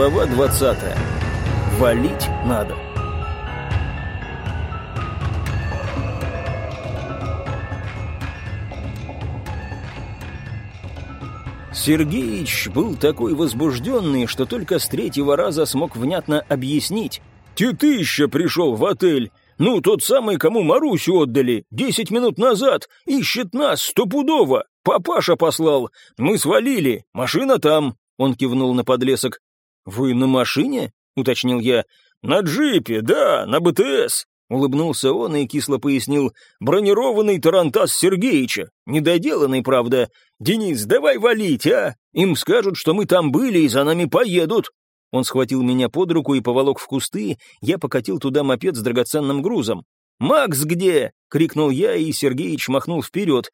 Глава 20. Валить надо. Сергеич был такой возбужденный, что только с третьего раза смог внятно объяснить. «Тетыща пришел в отель. Ну, тот самый, кому Марусю отдали, десять минут назад, ищет нас стопудово. Папаша послал. Мы свалили, машина там». Он кивнул на подлесок. «Вы на машине?» — уточнил я. «На джипе, да, на БТС». Улыбнулся он и кисло пояснил. «Бронированный Тарантас Сергеича. Недоделанный, правда. Денис, давай валить, а? Им скажут, что мы там были и за нами поедут». Он схватил меня под руку и поволок в кусты, я покатил туда мопед с драгоценным грузом. «Макс где?» — крикнул я, и Сергеич махнул вперед.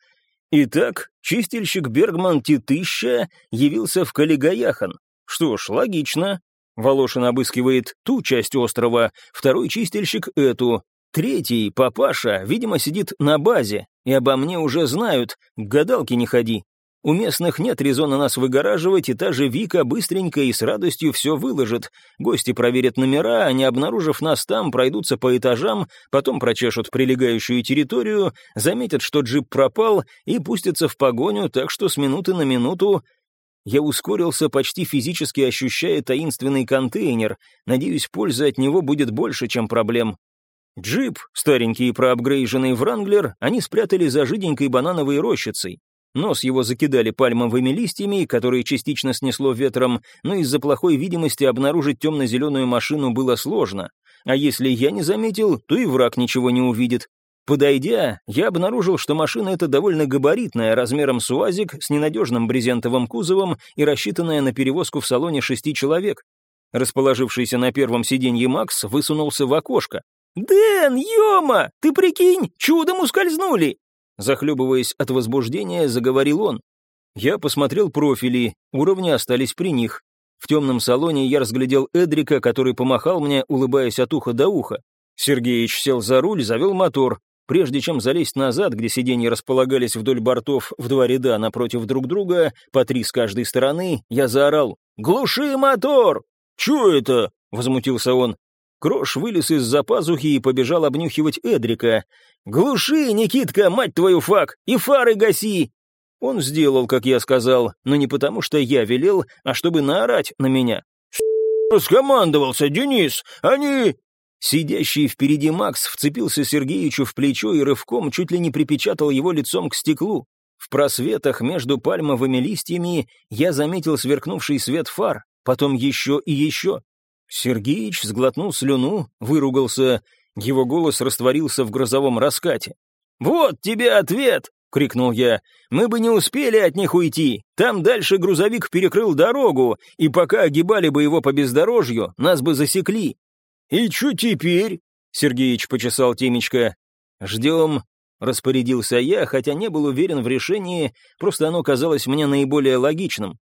Итак, чистильщик Бергман Титыща явился в Калигаяхан. Что ж, логично. Волошин обыскивает ту часть острова, второй чистильщик — эту. Третий, папаша, видимо, сидит на базе, и обо мне уже знают, к гадалке не ходи. У местных нет резона нас выгораживать, и та же Вика быстренько и с радостью все выложит. Гости проверят номера, а не обнаружив нас там, пройдутся по этажам, потом прочешут прилегающую территорию, заметят, что джип пропал, и пустятся в погоню, так что с минуты на минуту я ускорился, почти физически ощущая таинственный контейнер. Надеюсь, пользы от него будет больше, чем проблем. Джип, старенький и проапгрейженный Вранглер, они спрятали за жиденькой банановой рощицей. Нос его закидали пальмовыми листьями, которые частично снесло ветром, но из-за плохой видимости обнаружить темно-зеленую машину было сложно. А если я не заметил, то и враг ничего не увидит. Подойдя, я обнаружил, что машина эта довольно габаритная, размером с УАЗик, с ненадежным брезентовым кузовом и рассчитанная на перевозку в салоне шести человек. Расположившийся на первом сиденье Макс высунулся в окошко. «Дэн, ёма, ты прикинь, чудом ускользнули!» Захлебываясь от возбуждения, заговорил он. Я посмотрел профили, уровни остались при них. В темном салоне я разглядел Эдрика, который помахал мне, улыбаясь от уха до уха. Сергеич сел за руль, завел мотор. Прежде чем залезть назад, где сиденья располагались вдоль бортов в два ряда напротив друг друга, по три с каждой стороны, я заорал «Глуши мотор!» «Чё это?» — возмутился он. Крош вылез из-за пазухи и побежал обнюхивать Эдрика. «Глуши, Никитка, мать твою фак, и фары гаси!» Он сделал, как я сказал, но не потому, что я велел, а чтобы наорать на меня. «Скомандовался, Денис! Они...» Сидящий впереди Макс вцепился Сергеичу в плечо и рывком чуть ли не припечатал его лицом к стеклу. В просветах между пальмовыми листьями я заметил сверкнувший свет фар, потом еще и еще. Сергеич сглотнул слюну, выругался, его голос растворился в грозовом раскате. «Вот тебе ответ!» — крикнул я. «Мы бы не успели от них уйти. Там дальше грузовик перекрыл дорогу, и пока огибали бы его по бездорожью, нас бы засекли. «И что теперь?» — Сергеич почесал темечко. «Ждем», — распорядился я, хотя не был уверен в решении, просто оно казалось мне наиболее логичным.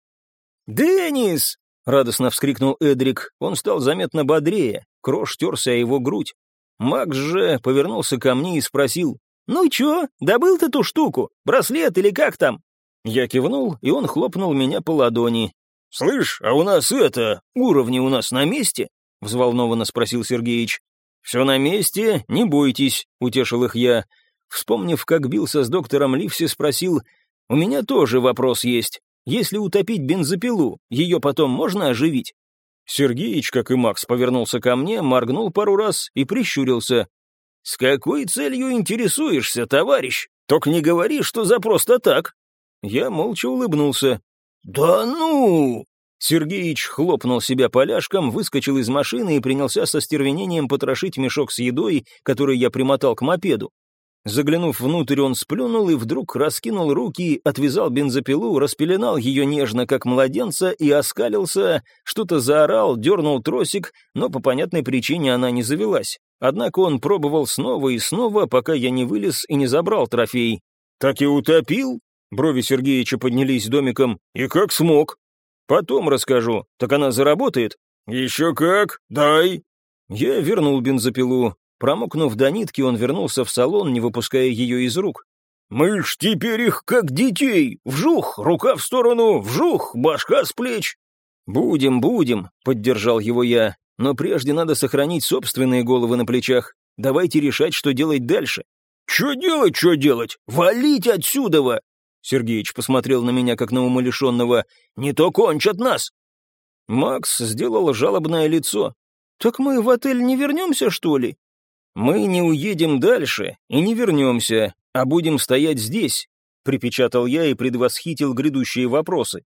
«Деннис!» — радостно вскрикнул Эдрик. Он стал заметно бодрее, крош терся о его грудь. Макс же повернулся ко мне и спросил. «Ну чё, добыл ты ту штуку? Браслет или как там?» Я кивнул, и он хлопнул меня по ладони. «Слышь, а у нас это, уровни у нас на месте?» — взволнованно спросил Сергеич. «Все на месте, не бойтесь», — утешил их я. Вспомнив, как бился с доктором Ливси, спросил, «У меня тоже вопрос есть. Если утопить бензопилу, ее потом можно оживить?» Сергеич, как и Макс, повернулся ко мне, моргнул пару раз и прищурился. «С какой целью интересуешься, товарищ? Только не говори, что за просто так». Я молча улыбнулся. «Да ну!» Сергеич хлопнул себя поляшком, выскочил из машины и принялся со стервенением потрошить мешок с едой, который я примотал к мопеду. Заглянув внутрь, он сплюнул и вдруг раскинул руки, отвязал бензопилу, распеленал ее нежно, как младенца, и оскалился, что-то заорал, дернул тросик, но по понятной причине она не завелась. Однако он пробовал снова и снова, пока я не вылез и не забрал трофей. «Так и утопил?» Брови Сергеича поднялись домиком. «И как смог?» Потом расскажу. Так она заработает? Еще как, дай. Я вернул бензопилу. Промокнув до нитки, он вернулся в салон, не выпуская ее из рук. «Мы ж теперь их как детей! Вжух, рука в сторону, вжух, башка с плеч!» «Будем, будем», — поддержал его я, «но прежде надо сохранить собственные головы на плечах. Давайте решать, что делать дальше». «Что делать, что делать? Валить отсюда!» Сергеич посмотрел на меня, как на умалишенного. «Не то кончат нас!» Макс сделал жалобное лицо. «Так мы в отель не вернемся, что ли?» «Мы не уедем дальше и не вернемся, а будем стоять здесь», припечатал я и предвосхитил грядущие вопросы.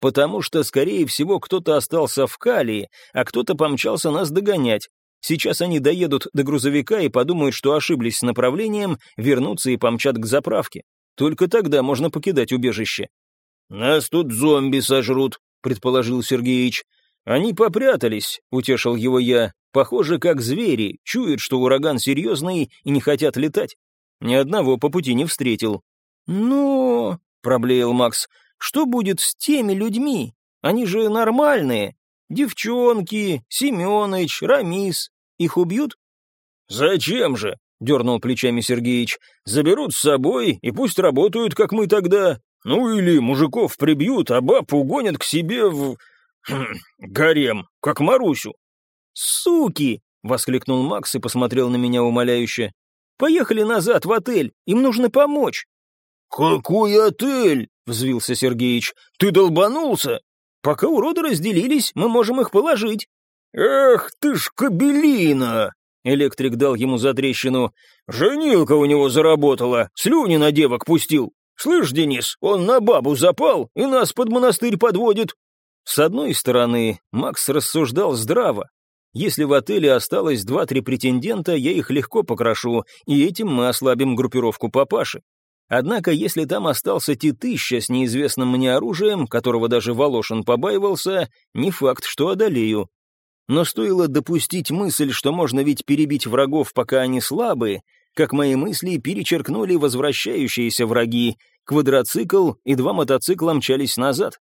«Потому что, скорее всего, кто-то остался в Калии, а кто-то помчался нас догонять. Сейчас они доедут до грузовика и подумают, что ошиблись с направлением, вернутся и помчат к заправке. Только тогда можно покидать убежище». «Нас тут зомби сожрут», — предположил Сергеич. «Они попрятались», — утешил его я. «Похоже, как звери, чуют, что ураган серьезный и не хотят летать. Ни одного по пути не встретил». «Ну...» — проблеял Макс. «Что будет с теми людьми? Они же нормальные. Девчонки, Семёныч, Рамис. Их убьют?» «Зачем же?» — дернул плечами Сергеич. «Заберут с собой и пусть работают, как мы тогда. Ну или мужиков прибьют, а баб угонят к себе в... Хм, гарем, как Марусю». «Суки!» — воскликнул Макс и посмотрел на меня умоляюще. «Поехали назад в отель, им нужно помочь». «Какой отель?» — взвился Сергеич. «Ты долбанулся?» «Пока уроды разделились, мы можем их положить». «Эх ты ж кабелина!» Электрик дал ему затрещину. «Женилка у него заработала, слюни на девок пустил. Слышь, Денис, он на бабу запал и нас под монастырь подводит». С одной стороны, Макс рассуждал здраво. Если в отеле осталось два-три претендента, я их легко покрошу, и этим мы ослабим группировку папаши. Однако, если там остался Титыща с неизвестным мне оружием, которого даже Волошин побаивался, не факт, что одолею. Но стоило допустить мысль, что можно ведь перебить врагов, пока они слабые, как мои мысли перечеркнули возвращающиеся враги, квадроцикл и два мотоцикла мчались назад.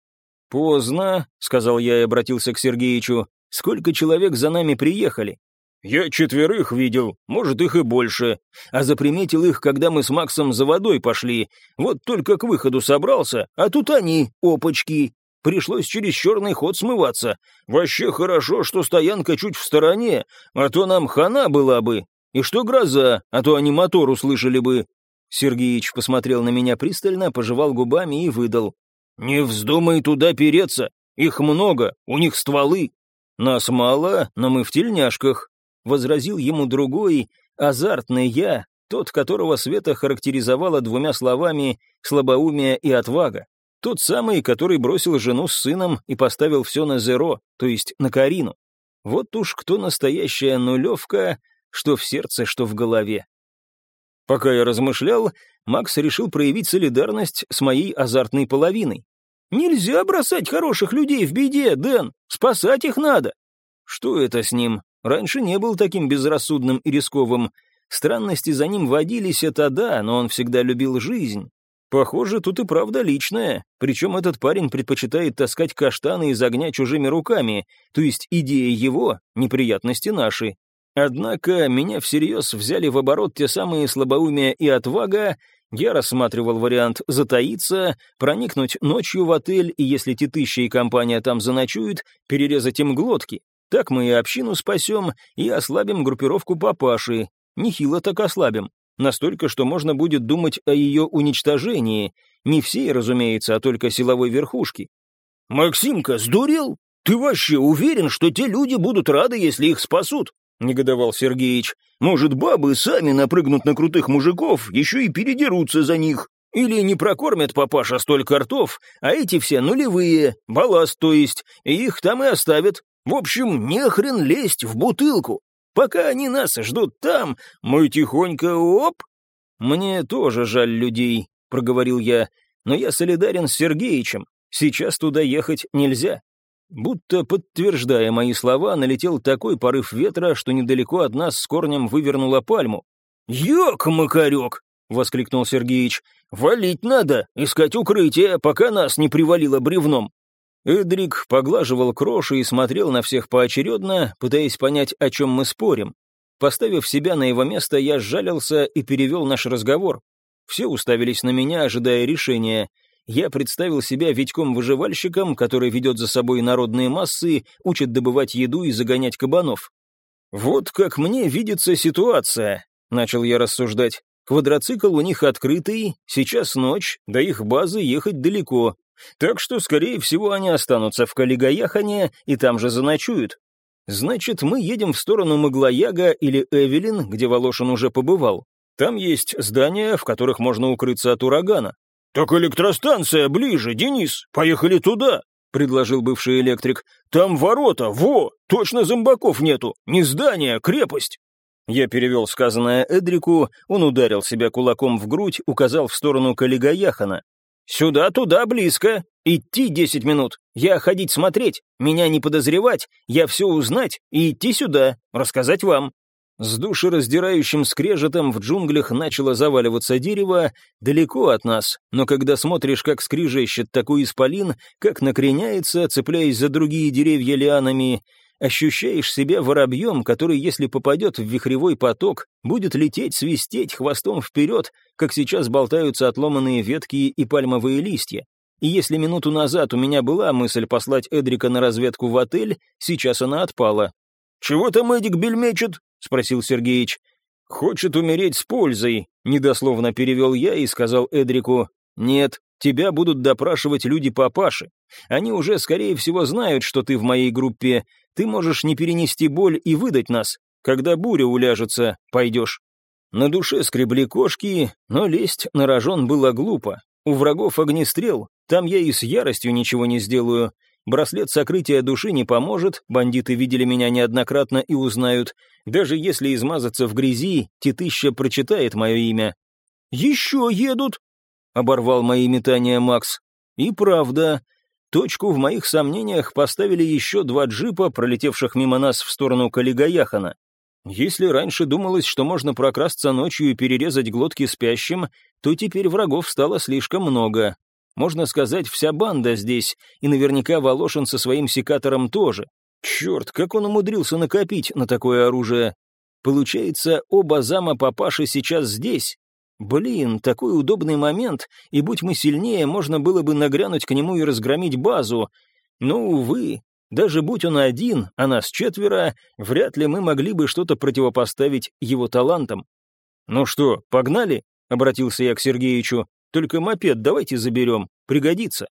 «Поздно», — сказал я и обратился к Сергеичу, — «сколько человек за нами приехали?» «Я четверых видел, может, их и больше. А заприметил их, когда мы с Максом за водой пошли. Вот только к выходу собрался, а тут они, опачки. Пришлось через черный ход смываться. Вообще хорошо, что стоянка чуть в стороне, а то нам хана была бы. И что гроза, а то они мотор услышали бы». Сергеич посмотрел на меня пристально, пожевал губами и выдал. «Не вздумай туда переться, их много, у них стволы. Нас мало, но мы в тельняшках, возразил ему другой, азартный я, тот, которого Света характеризовала двумя словами «слабоумие» и «отвага». Тот самый, который бросил жену с сыном и поставил все на зеро, то есть на Карину. Вот уж кто настоящая нулевка, что в сердце, что в голове. Пока я размышлял, Макс решил проявить солидарность с моей азартной половиной. «Нельзя бросать хороших людей в беде, Дэн, спасать их надо». Что это с ним? Раньше не был таким безрассудным и рисковым. Странности за ним водились, это да, но он всегда любил жизнь. Похоже, тут и правда личная, причем этот парень предпочитает таскать каштаны из огня чужими руками, то есть идея его, неприятности наши. Однако меня всерьез взяли в оборот те самые слабоумия и отвага, я рассматривал вариант затаиться, проникнуть ночью в отель и, если Титыща и компания там заночуют, перерезать им глотки. Так мы и общину спасем, и ослабим группировку папаши. Нехило так ослабим. Настолько, что можно будет думать о ее уничтожении. Не всей, разумеется, а только силовой верхушки. «Максимка, сдурел? Ты вообще уверен, что те люди будут рады, если их спасут?» — негодовал Сергеич. «Может, бабы сами напрыгнут на крутых мужиков, еще и передерутся за них. Или не прокормят папаша столько ртов, а эти все нулевые, балласт то есть, и их там и оставят. В общем, не хрен лезть в бутылку. Пока они нас ждут там, мы тихонько оп. Мне тоже жаль людей, проговорил я, но я солидарен с Сергеичем. Сейчас туда ехать нельзя. Будто подтверждая мои слова, налетел такой порыв ветра, что недалеко от нас с корнем вывернула пальму. «Ёк-макарёк!» — воскликнул Сергеич. «Валить надо, искать укрытие, пока нас не привалило бревном». Эдрик поглаживал кроши и смотрел на всех поочередно, пытаясь понять, о чем мы спорим. Поставив себя на его место, я сжалился и перевел наш разговор. Все уставились на меня, ожидая решения. я представил себя Витьком-выживальщиком, который ведет за собой народные массы, учит добывать еду и загонять кабанов. «Вот как мне видится ситуация», — начал я рассуждать. «Квадроцикл у них открытый, сейчас ночь, до их базы ехать далеко, так что, скорее всего, они останутся в Калигаяхане и там же заночуют. Значит, мы едем в сторону Маглояга или Эвелин, где Волошин уже побывал. Там есть здания, в которых можно укрыться от урагана. «Так электростанция ближе, Денис, поехали туда», — предложил бывший электрик. «Там ворота, во, точно зомбаков нету, не здание, крепость». Я перевел сказанное Эдрику, он ударил себя кулаком в грудь, указал в сторону Калигаяхана. «Сюда-туда близко. Идти десять минут. Я ходить смотреть, меня не подозревать, я все узнать и идти сюда, рассказать вам». С душераздирающим скрежетом в джунглях начало заваливаться дерево далеко от нас, но когда смотришь, как скрижещет такой исполин, как накреняется, цепляясь за другие деревья лианами, ощущаешь себя воробьем, который, если попадет в вихревой поток, будет лететь, свистеть хвостом вперед, как сейчас болтаются отломанные ветки и пальмовые листья. И если минуту назад у меня была мысль послать Эдрика на разведку в отель, сейчас она отпала. «Чего там Эдик бельмечет?» — спросил Сергеич. «Хочет умереть с пользой», — недословно перевел я и сказал Эдрику. «Нет, тебя будут допрашивать люди папаши. Они уже, скорее всего, знают, что ты в моей группе, ты можешь не перенести боль и выдать нас. Когда буря уляжется, пойдешь». На душе скребли кошки, но лезть на рожон было глупо. У врагов огнестрел, там я и с яростью ничего не сделаю. Браслет сокрытия души не поможет, бандиты видели меня неоднократно и узнают. Даже если измазаться в грязи, Титыща прочитает мое имя. «Еще едут!» — оборвал мои метания Макс. И правда, Точку в моих сомнениях поставили еще два джипа, пролетевших мимо нас в сторону Калигаяхана. Если раньше думалось, что можно прокрасться ночью и перерезать глотки спящим, то теперь врагов стало слишком много. Можно сказать, вся банда здесь, и наверняка Волошин со своим секатором тоже. Черт, как он умудрился накопить на такое оружие. Получается, оба зама папаши сейчас здесь, Блин, такой удобный момент, и будь мы сильнее, можно было бы нагрянуть к нему и разгромить базу. Но, увы, даже будь он один, а нас четверо, вряд ли мы могли бы что-то противопоставить его талантам. «Ну что, погнали?» — обратился я к Сергеичу. «Только мопед давайте заберем, пригодится».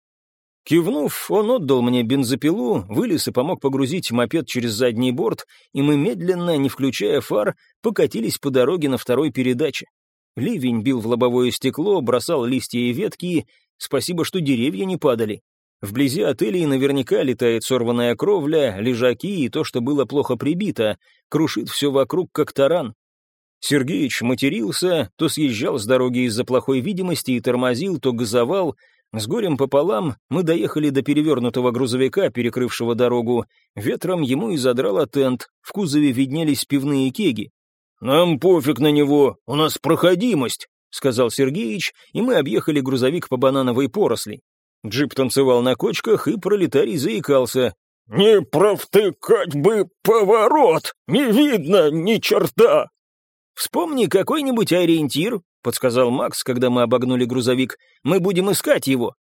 Кивнув, он отдал мне бензопилу, вылез и помог погрузить мопед через задний борт, и мы медленно, не включая фар, покатились по дороге на второй передаче. Ливень бил в лобовое стекло, бросал листья и ветки. Спасибо, что деревья не падали. Вблизи отелей наверняка летает сорванная кровля, лежаки и то, что было плохо прибито, крушит все вокруг, как таран. Сергеич матерился, то съезжал с дороги из-за плохой видимости и тормозил, то газовал. С горем пополам мы доехали до перевернутого грузовика, перекрывшего дорогу. Ветром ему и задрало тент, в кузове виднелись пивные кеги. «Нам пофиг на него, у нас проходимость», — сказал Сергеич, и мы объехали грузовик по банановой поросли. Джип танцевал на кочках, и пролетарий заикался. «Не провтыкать бы поворот! Не видно ни черта!» «Вспомни какой-нибудь ориентир», — подсказал Макс, когда мы обогнули грузовик. «Мы будем искать его».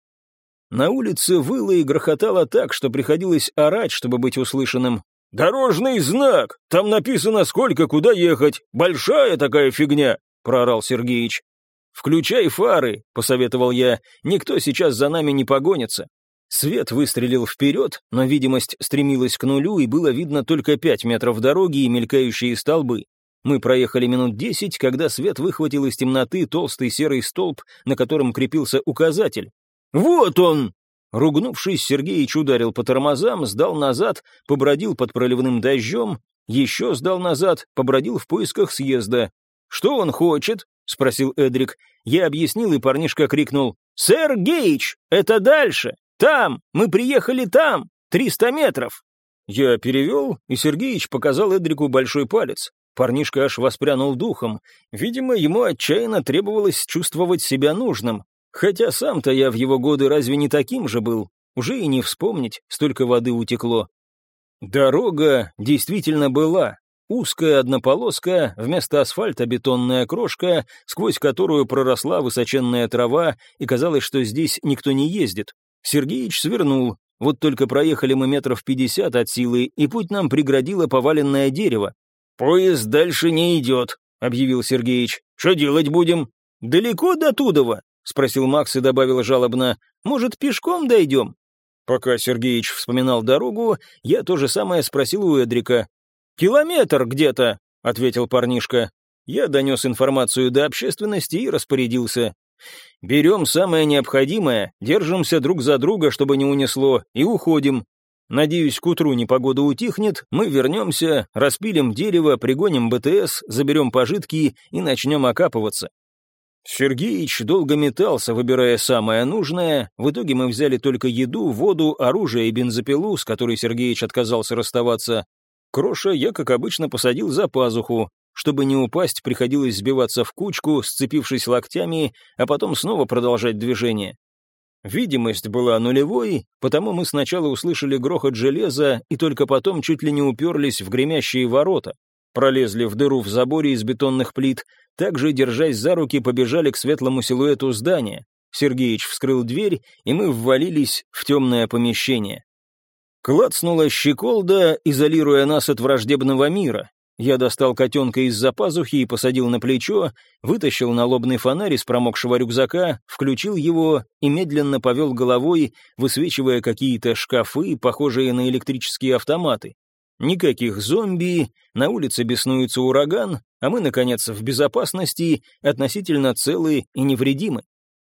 На улице выло и грохотало так, что приходилось орать, чтобы быть услышанным. «Дорожный знак! Там написано, сколько куда ехать! Большая такая фигня!» — проорал Сергеич. «Включай фары», — посоветовал я, — «никто сейчас за нами не погонится». Свет выстрелил вперед, но видимость стремилась к нулю, и было видно только пять метров дороги и мелькающие столбы. Мы проехали минут десять, когда свет выхватил из темноты толстый серый столб, на котором крепился указатель. «Вот он!» Ругнувшись, Сергеич ударил по тормозам, сдал назад, побродил под проливным дождем, еще сдал назад, побродил в поисках съезда. «Что он хочет?» — спросил Эдрик. Я объяснил, и парнишка крикнул. «Сэр Гейч, это дальше! Там! Мы приехали там! Триста метров!» Я перевел, и Сергеич показал Эдрику большой палец. Парнишка аж воспрянул духом. Видимо, ему отчаянно требовалось чувствовать себя нужным. Хотя сам-то я в его годы разве не таким же был? Уже и не вспомнить, столько воды утекло. Дорога действительно была. Узкая однополоска, вместо асфальта бетонная крошка, сквозь которую проросла высоченная трава, и казалось, что здесь никто не ездит. Сергеич свернул, вот только проехали мы метров пятьдесят от силы, и путь нам преградило поваленное дерево. «Поезд дальше не идет», — объявил Сергеич. «Что делать будем?» «Далеко до Тудова?» — спросил Макс и добавил жалобно. «Может, пешком дойдем?» Пока Сергеич вспоминал дорогу, я то же самое спросил у Эдрика. «Километр где-то», — ответил парнишка. Я донес информацию до общественности и распорядился. «Берем самое необходимое, держимся друг за друга, чтобы не унесло, и уходим. Надеюсь, к утру непогода утихнет, мы вернемся, распилим дерево, пригоним БТС, заберем пожитки и начнем окапываться. Сергеич долго метался, выбирая самое нужное. В итоге мы взяли только еду, воду, оружие и бензопилу, с которой Сергеич отказался расставаться. Кроша я, как обычно, посадил за пазуху. Чтобы не упасть, приходилось сбиваться в кучку, сцепившись локтями, а потом снова продолжать движение. Видимость была нулевой, потому мы сначала услышали грохот железа и только потом чуть ли не уперлись в гремящие ворота. Пролезли в дыру в заборе из бетонных плит, также, держась за руки, побежали к светлому силуэту здания. Сергеич вскрыл дверь, и мы ввалились в темное помещение. Клацнула щеколда, изолируя нас от враждебного мира. Я достал котенка из-за пазухи и посадил на плечо, вытащил налобный фонарь из промокшего рюкзака, включил его и медленно повел головой, высвечивая какие-то шкафы, похожие на электрические автоматы. Никаких зомби, на улице беснуется ураган, а мы, наконец, в безопасности, относительно целы и невредимы.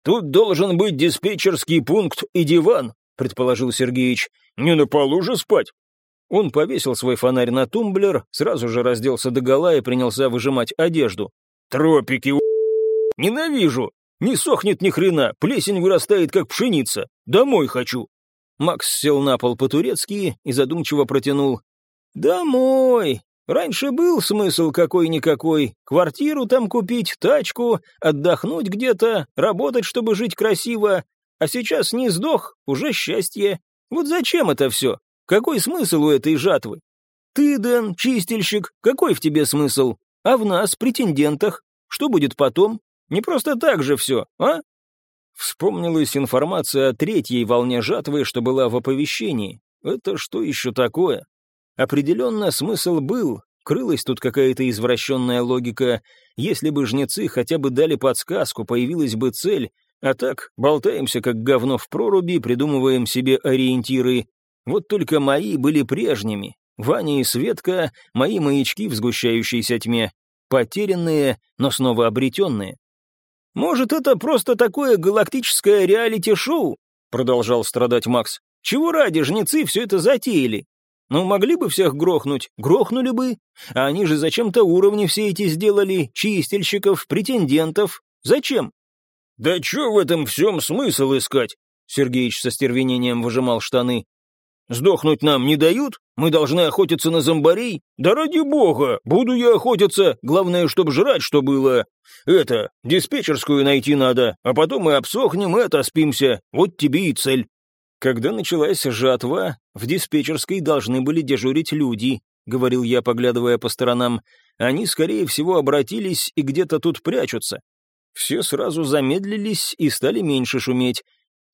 «Тут должен быть диспетчерский пункт и диван», — предположил Сергеич. «Не на полу же спать». Он повесил свой фонарь на тумблер, сразу же разделся догола и принялся выжимать одежду. «Тропики, Ненавижу! Не сохнет ни хрена, плесень вырастает, как пшеница. Домой хочу!» Макс сел на пол по-турецки и задумчиво протянул. «Домой. Раньше был смысл какой-никакой. Квартиру там купить, тачку, отдохнуть где-то, работать, чтобы жить красиво. А сейчас не сдох, уже счастье. Вот зачем это все? Какой смысл у этой жатвы? Ты, Дэн, чистильщик, какой в тебе смысл? А в нас, претендентах? Что будет потом? Не просто так же все, а?» Вспомнилась информация о третьей волне жатвы, что была в оповещении. Это что еще такое? Определенно смысл был, крылась тут какая-то извращенная логика. Если бы жнецы хотя бы дали подсказку, появилась бы цель, а так болтаемся как говно в проруби, придумываем себе ориентиры. Вот только мои были прежними. Ваня и Светка — мои маячки в сгущающейся тьме. Потерянные, но снова обретенные. «Может, это просто такое галактическое реалити-шоу?» — продолжал страдать Макс. «Чего ради жнецы все это затеяли? Ну, могли бы всех грохнуть, грохнули бы. А они же зачем-то уровни все эти сделали, чистильщиков, претендентов. Зачем? Да чё в этом всем смысл искать? Сергеич со стервенением выжимал штаны. Сдохнуть нам не дают? Мы должны охотиться на зомбарей? Да ради бога, буду я охотиться, главное, чтобы жрать что было. Это, диспетчерскую найти надо, а потом мы обсохнем и отоспимся, вот тебе и цель. Когда началась жатва, в диспетчерской должны были дежурить люди, говорил я, поглядывая по сторонам. Они, скорее всего, обратились и где-то тут прячутся. Все сразу замедлились и стали меньше шуметь.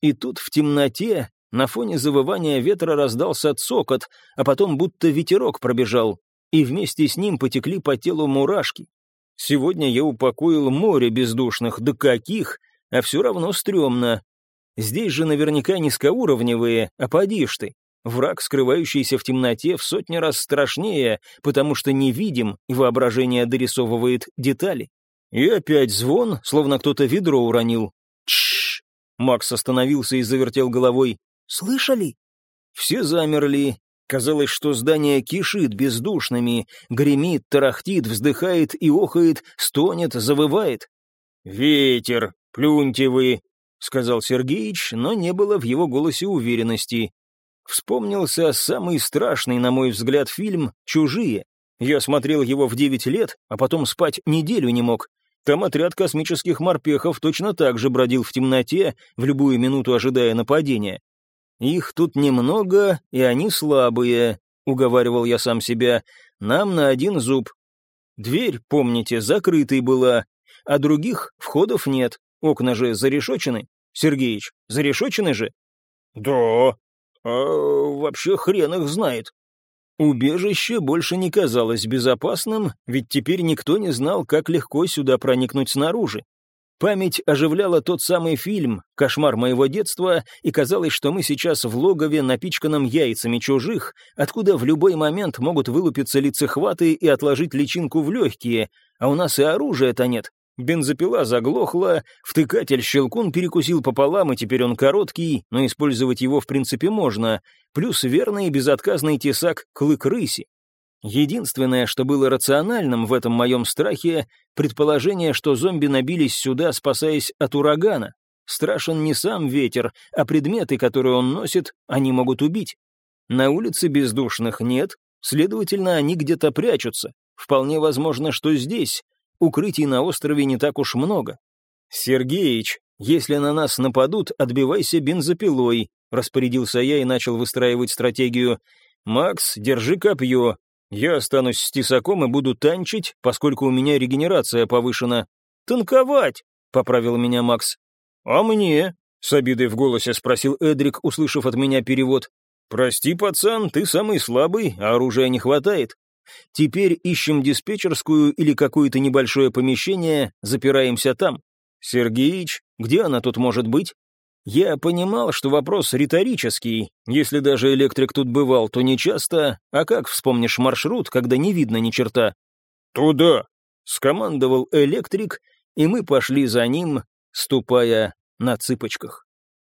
И тут в темноте, на фоне завывания ветра раздался цокот, а потом будто ветерок пробежал, и вместе с ним потекли по телу мурашки. Сегодня я упокоил море бездушных, да каких, а все равно стрёмно, Здесь же наверняка низкоуровневые, а поди ты. Враг, скрывающийся в темноте, в сотни раз страшнее, потому что невидим, и воображение дорисовывает детали. И опять звон, словно кто-то ведро уронил. Тш! Макс остановился и завертел головой. «Слышали?» Все замерли. Казалось, что здание кишит бездушными, гремит, тарахтит, вздыхает и охает, стонет, завывает. «Ветер, плюньте вы!» — сказал Сергеич, но не было в его голосе уверенности. Вспомнился самый страшный, на мой взгляд, фильм «Чужие». Я смотрел его в девять лет, а потом спать неделю не мог. Там отряд космических морпехов точно так же бродил в темноте, в любую минуту ожидая нападения. Их тут немного, и они слабые, — уговаривал я сам себя. нам на один зуб. Дверь, помните, закрытой была, а других входов нет, окна же зарешочены. Сергеич, зарешочены же? Да, а вообще хрен их знает. Убежище больше не казалось безопасным, ведь теперь никто не знал, как легко сюда проникнуть снаружи. Память оживляла тот самый фильм «Кошмар моего детства», и казалось, что мы сейчас в логове, напичканном яйцами чужих, откуда в любой момент могут вылупиться лицехваты и отложить личинку в легкие, а у нас и оружия-то нет. Бензопила заглохла, втыкатель-щелкун перекусил пополам, и теперь он короткий, но использовать его в принципе можно, плюс верный и безотказный тесак клык рыси. Единственное, что было рациональным в этом моем страхе, предположение, что зомби набились сюда, спасаясь от урагана. Страшен не сам ветер, а предметы, которые он носит, они могут убить. На улице бездушных нет, следовательно, они где-то прячутся. Вполне возможно, что здесь, Укрытий на острове не так уж много. «Сергеич, если на нас нападут, отбивайся бензопилой», — распорядился я и начал выстраивать стратегию. «Макс, держи копье. Я останусь с тесаком и буду танчить, поскольку у меня регенерация повышена». «Танковать», — поправил меня Макс. «А мне?» — с обидой в голосе спросил Эдрик, услышав от меня перевод. «Прости, пацан, ты самый слабый, а оружия не хватает. Теперь ищем диспетчерскую или какое-то небольшое помещение, запираемся там. Сергеич, где она тут может быть? Я понимал, что вопрос риторический. Если даже электрик тут бывал, то не часто. А как вспомнишь маршрут, когда не видно ни черта? «Туда!» — скомандовал электрик, и мы пошли за ним, ступая на цыпочках.